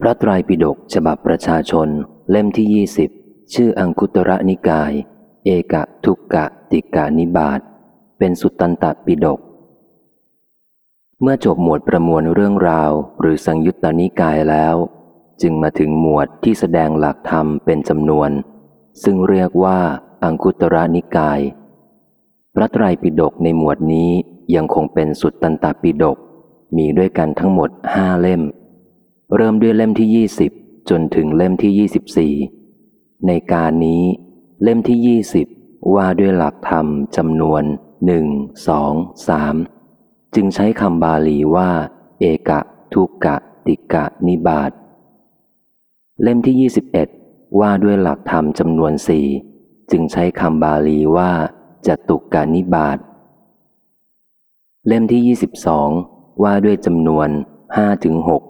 พระไตรปิฎกฉบับประชาชนเล่มที่ยี่สิบชื่ออังคุตระนิกาย เอกะทุกกะติกานิบาตเป็นสุตตันตปิฎกเมื่อจบหมวดประมวลเรื่องราว หรือสังยุตตนิกายแล้ว จึงมาถึงหมวดที่แสดงหลักธรรมเป็นจำนวน ซึ่งเรียกว่าอังคุตระนิกาย พระไตรปิฎกในหมวดนี้ยังคงเป็นสุตตันตปิฎกมีด้วยกันทั้งหมดห้าเล่ม เริ่มด้วยเล่มที่ยี่สิบจนถึงเล่มที่ยี่สิบสี่ในการนี้ เล่มที่ยี่สิบว่าด้วยหลักธรรมจำนวนหนึ่งสองสามจึงใช้คำบาลีว่า เอกะ ทุกกะติกะ นิบาตเล่มที่ยี่สิบเอ็ดว่าด้วยหลักธรรมจำนวนสี่จึงใช้คำบาลีว่าจตุกกานิบาตเล่มที่ยี่สิบสองว่าด้วยจำนวนห้าถึงหก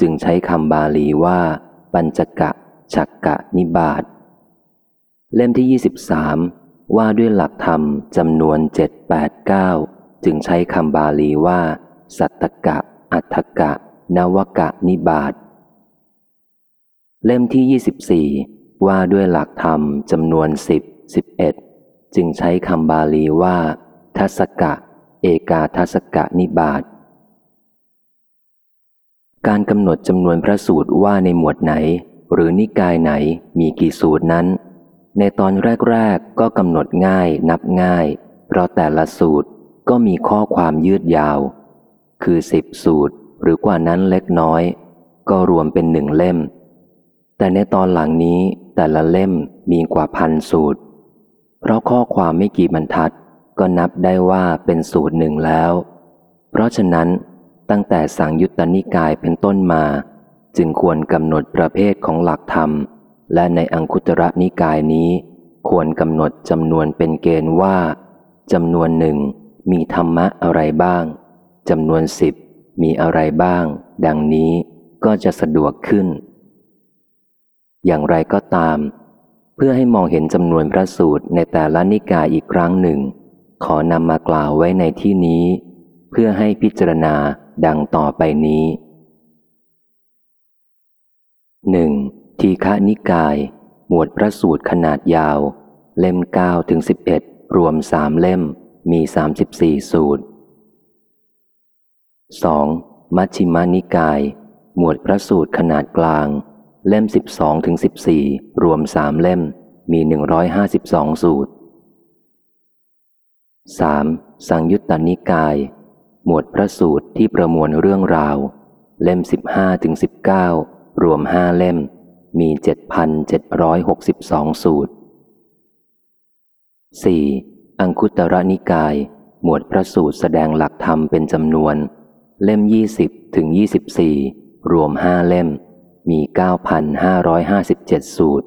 จึงใช้คำบาลีว่า ปัญจกะฉักกะนิบาตเล่มที่ยี่สิบสามว่าด้วยหลักธรรมจำนวนเจ็ดแปดเก้าจึงใช้คำบาลีว่า สัตตกะ อัฏฐกะ นวกะนิบาตเล่มที่ยี่สิบสี่ว่าด้วยหลักธรรมจำนวนสิบสิบเอ็ดจึงใช้คำบาลีว่า ทัศกะ เอกาทัศกะนิบาต การกำหนดจำนวนพระสูตรว่าในหมวดไหน หรือนิกายไหนมีกี่สูตรนั้น ในตอนแรก ๆ ก็กำหนดง่ายนับง่าย เพราะแต่ละสูตรก็มีข้อความยืดยาว คือสิบสูตรหรือกว่านั้นเล็กน้อย ก็รวมเป็นหนึ่งเล่ม แต่ในตอนหลังนี้แต่ละเล่มมีกว่าพันสูตร เพราะข้อความไม่กี่บรรทัด ก็นับได้ว่าเป็นสูตรหนึ่งแล้ว เพราะฉะนั้น ตั้งแต่สังยุตตนิกายเป็นต้นมา จึงควรกำหนดประเภทของหลักธรรม และในอังคุตระนิกายนี้ ควรกำหนดจำนวนเป็นเกณฑ์ว่าจำนวนหนึ่งมีธรรมะอะไรบ้างจำนวนสิบมีอะไรบ้าง ดังนี้ก็จะสะดวกขึ้น อย่างไรก็ตาม เพื่อให้มองเห็นจำนวนพระสูตรในแต่ละนิกายอีกครั้งหนึ่ง ขอนำมากล่าวไว้ในที่นี้ เพื่อให้พิจารณาดังต่อไปนี้หนึ่งทีฆนิกาย หมวดพระสูตรขนาดยาว เล่ม9ถึง11 รวมสามเล่มมี 34 สูตร 2. มัชฌิมานิกาย หมวดพระสูตรขนาดกลาง เล่ม 12ถึง14 รวมสามเล่มมี 152 สูตร 3. สังยุตตนิกาย หมวดพระสูตรที่ประมวลเรื่องราว เล่มสิบห้าถึงสิบเก้ารวมห้าเล่ม มีเจ็ดพันเจ็ดร้อยหกสิบสองสูตร 4. อังคุตระนิกาย หมวดพระสูตรแสดงหลักธรรมเป็นจำนวน เล่มยี่สิบถึงยี่สิบสี่รวมห้าเล่ม มีเก้าพันห้าร้อยห้าสิบเจ็ดสูตร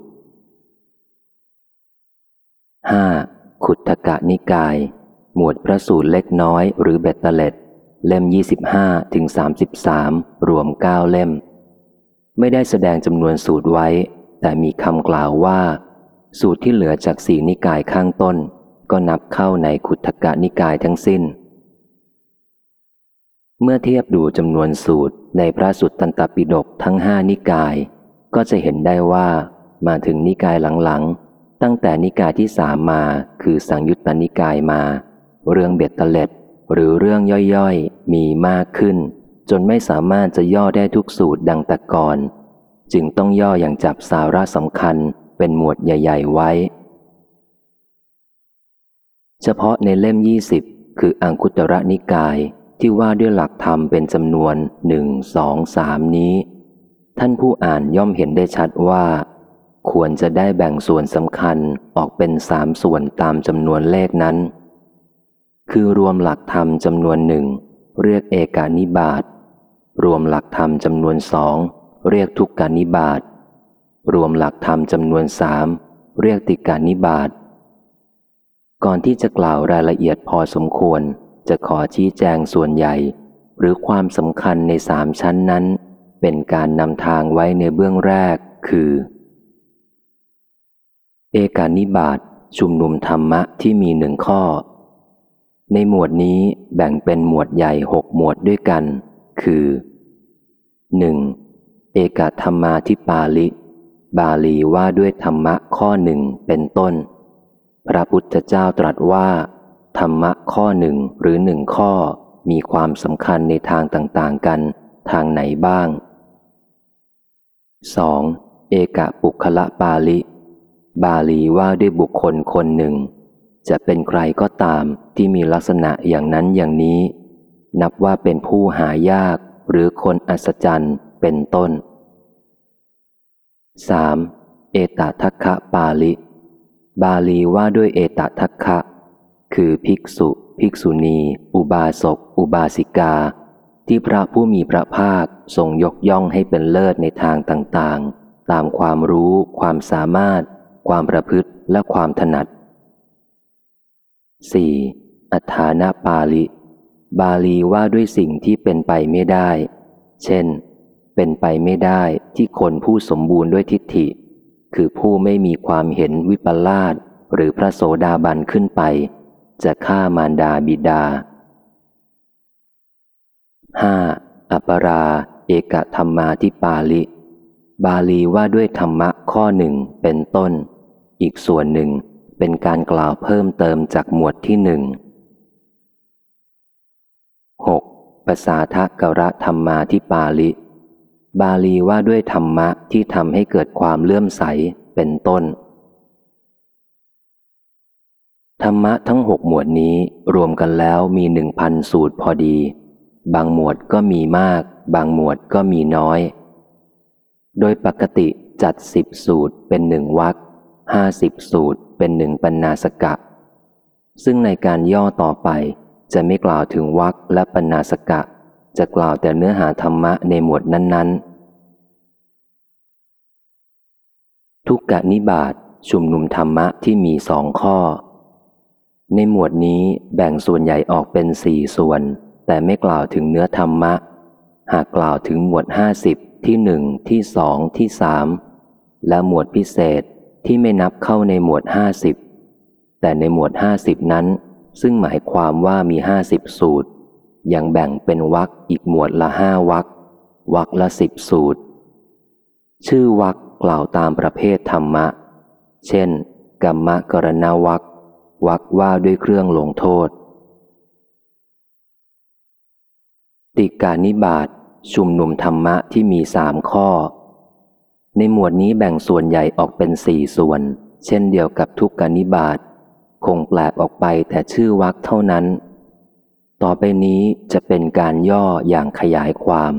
5. ขุทกะนิกาย หมวดพระสูตรเล็กน้อยหรือเบตเตเล็ด เล่ม 25ถึง33 รวม 9 เล่ม ไม่ได้แสดงจำนวนสูตรไว้ แต่มีคำกล่าวว่า สูตรที่เหลือจากสีนิกายข้างต้น ก็นับเข้าในขุทกะนิกายทั้งสิ้น เมื่อเทียบดูจำนวนสูตรในพระสุตตันตปิฎกทั้งห้านิกาย ก็จะเห็นได้ว่ามาถึงนิกายหลังๆ ตั้งแต่นิกายที่สามมาคือสังยุตตนิกายมา เรื่องเบ็ดตะเล็ด หรือเรื่องย่อยๆ มีมากขึ้น จนไม่สามารถจะย่อได้ทุกสูตรดังแต่ก่อน จึงต้องย่ออย่างจับสาระสำคัญเป็นหมวดใหญ่ ๆ ไว้ เฉพาะในเล่มยี่สิบคืออังคุตระนิกายที่ว่าด้วยหลักธรรมเป็นจำนวนหนึ่งสองสามนี้ ท่านผู้อ่านย่อมเห็นได้ชัดว่า ควรจะได้แบ่งส่วนสำคัญออกเป็นสามส่วนตามจำนวนเลขนั้น คือรวมหลักธรรมจำนวนหนึ่ง เรียกเอกานิบาตรวมหลักธรรมจำนวนสองเรียกทุกกานิบาตรวมหลักธรรมจำนวนสามเรียกติกานิบาตก่อนที่จะกล่าวรายละเอียดพอสมควร จะขอชี้แจงส่วนใหญ่ หรือความสำคัญในสามชั้นนั้น เป็นการนำทางไว้ในเบื้องแรก คือ เอกานิบาตชุมนุมธรรมะที่มีหนึ่งข้อ ในหมวดนี้แบ่งเป็นหมวดใหญ่หกหมวดด้วยกัน คือ 1. เอกธรรมาทิปาลิ บาลีว่าด้วยธรรมะข้อหนึ่งเป็นต้น พระพุทธเจ้าตรัสว่า ธรรมะข้อหนึ่งหรือหนึ่งข้อมีความสำคัญในทางต่างๆกัน ทางไหนบ้าง 2. เอกปุคละปาลิ บาลีว่าด้วยบุคคลคนหนึ่ง จะเป็นใครก็ตามที่มีลักษณะอย่างนั้นอย่างนี้ นับว่าเป็นผู้หายากหรือคนอัศจรรย์เป็นต้น 3. เอตทัคคะปาลิ บาลีว่าด้วยเอตทัคคะ คือภิกษุ ภิกษุณี อุบาสก อุบาสิกา ที่พระผู้มีพระภาคทรงยกย่องให้เป็นเลิศในทางต่างๆ ตามความรู้ ความสามารถ ความประพฤติและความถนัด 4. อัฏฐานาปาลิ บาลีว่าด้วยสิ่งที่เป็นไปไม่ได้ เช่น เป็นไปไม่ได้ที่คนผู้สมบูรณ์ด้วยทิฏฐิ คือผู้ไม่มีความเห็นวิปลาสหรือพระโสดาบันขึ้นไป จะฆ่ามารดาบิดา 5. อัปรา เอกธรรมาทิปาลิ บาลีว่าด้วยธรรมะข้อหนึ่งเป็นต้น อีกส่วนหนึ่ง เป็นการกล่าวเพิ่มเติมจากหมวดที่หนึ่ง 6. ภาษาทะกระธรรมาทิปาลิ บาลีว่าด้วยธรรมะที่ทำให้เกิดความเลื่อมใสเป็นต้น ธรรมะทั้งหกหมวดนี้รวมกันแล้วมีหนึ่งพันสูตรพอดี บางหมวดก็มีมาก บางหมวดก็มีน้อย โดยปกติจัดสิบสูตรเป็นหนึ่งวักห้าสิบสูตร เป็นหนึ่งปัญนาสกะ ซึ่งในการย่อต่อไปจะไม่กล่าวถึงวักและปัญนาสกะ จะกล่าวแต่เนื้อหาธรรมะในหมวดนั้น ๆ ทุกกะนิบาตชุมนุมธรรมะที่มีสองข้อ ในหมวดนี้แบ่งส่วนใหญ่ออกเป็นสี่ส่วน แต่ไม่กล่าวถึงเนื้อธรรมะ หากกล่าวถึงหมวดห้าสิบที่หนึ่งที่สองที่สามและหมวดพิเศษ ที่ไม่นับเข้าในหมวดห้าสิบแต่ในหมวดห้าสิบนั้น ซึ่งหมายความว่ามีห้าสิบสูตร ยังแบ่งเป็นวักอีกหมวดละห้าวักวักละสิบสูตร ชื่อวักกล่าวตามประเภทธรรมะ เช่น กรรมกรณวักวักว่าด้วยเครื่องลงโทษ ติการนิบาตชุมนุมธรรมะที่มีสามข้อ ในหมวดนี้แบ่งส่วนใหญ่ออกเป็นสี่ส่วน เช่นเดียวกับทุกกานิบาตคงแปลกออกไปแต่ชื่อวักเท่านั้น ต่อไปนี้จะเป็นการย่ออย่างขยายความ